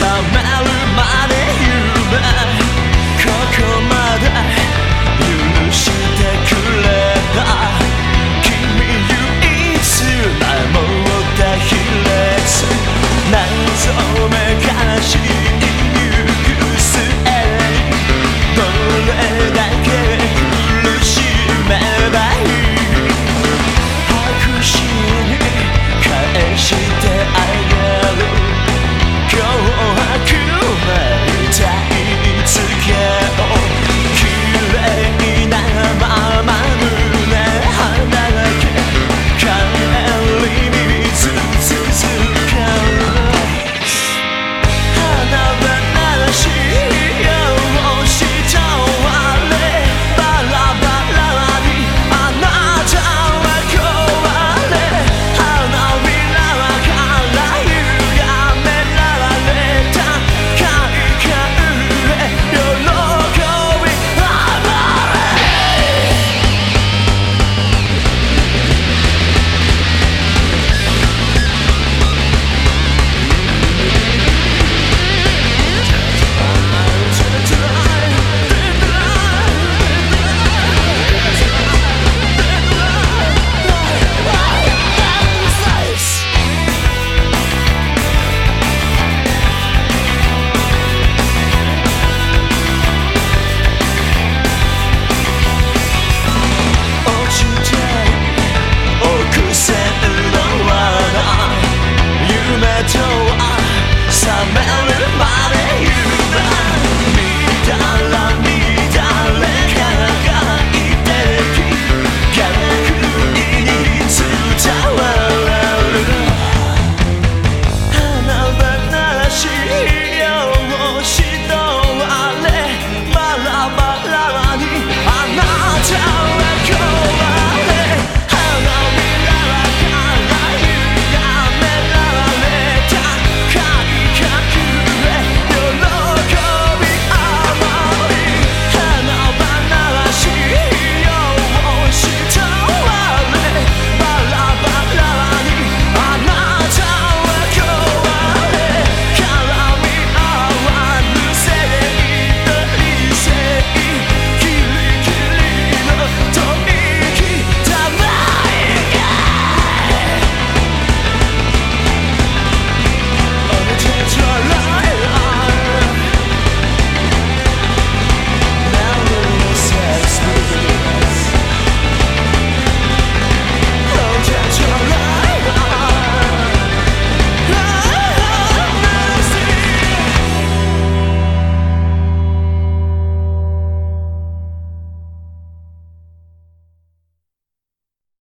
収まるまで